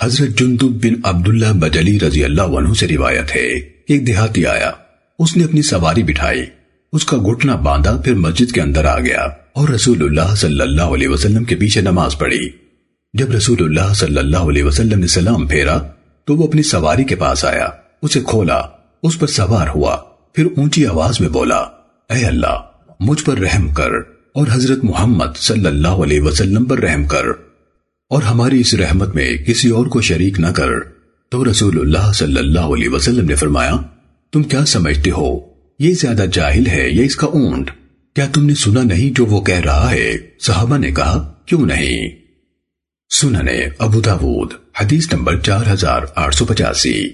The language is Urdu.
حضرت جندب بن عبداللہ بجلی رضی اللہ عنہ سے روایت ہے کہ ایک دیہاتی آیا، اس نے اپنی سواری بٹھائی، اس کا گھٹنا باندھا، پھر مسجد کے اندر آ گیا اور رسول اللہ صلی اللہ علیہ وسلم کے پیچھے نماز پڑھی۔ جب رسول اللہ صلی اللہ علیہ وسلم نے سلام پھیرا، تو وہ اپنی سواری کے پاس آیا، اسے کھولا، اس پر سوار ہوا، پھر اونچی آواز میں بولا، اے اللہ، مجھ پر رحم کر اور حضرت محمد صلی اللہ علیہ وسلم پر رحم کر۔ اور ہماری اس رحمت میں کسی اور کو شریک نہ کر تو رسول اللہ صلی اللہ علیہ وسلم نے فرمایا، تم کیا سمجھتے ہو؟ یہ زیادہ جاہل ہے یا اس کا اونٹ؟ کیا تم نے سنا نہیں جو وہ کہہ رہا ہے؟ صحابہ نے کہا، کیوں نہیں؟ سننے، ابو داود، حدیث نمبر چار ہزار آٹھ سو پچاسی۔